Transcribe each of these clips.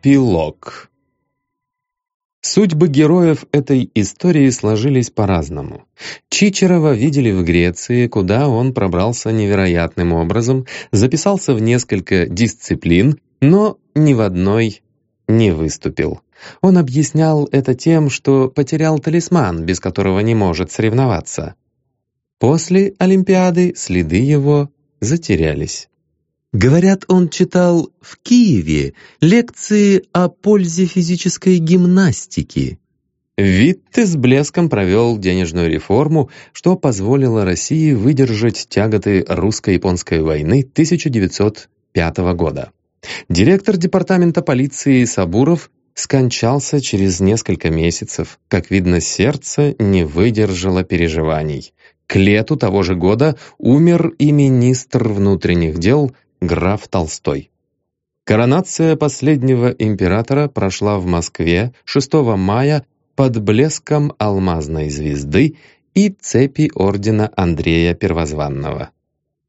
Эпилог Судьбы героев этой истории сложились по-разному. Чичерова видели в Греции, куда он пробрался невероятным образом, записался в несколько дисциплин, но ни в одной не выступил. Он объяснял это тем, что потерял талисман, без которого не может соревноваться. После Олимпиады следы его затерялись. Говорят, он читал в Киеве лекции о пользе физической гимнастики. Витте с блеском провел денежную реформу, что позволило России выдержать тяготы русско-японской войны 1905 года. Директор департамента полиции Сабуров скончался через несколько месяцев. Как видно, сердце не выдержало переживаний. К лету того же года умер и министр внутренних дел граф Толстой. Коронация последнего императора прошла в Москве 6 мая под блеском алмазной звезды и цепи ордена Андрея Первозванного.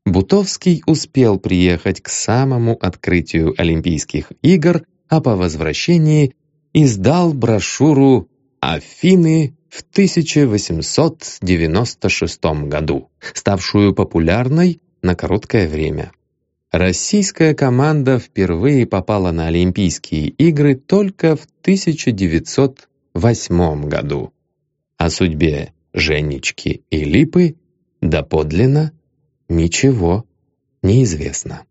Бутовский успел приехать к самому открытию Олимпийских игр, а по возвращении издал брошюру «Афины в 1896 году», ставшую популярной на короткое время. Российская команда впервые попала на Олимпийские игры только в 1908 году. О судьбе Женечки и Липы доподлинно ничего не известно.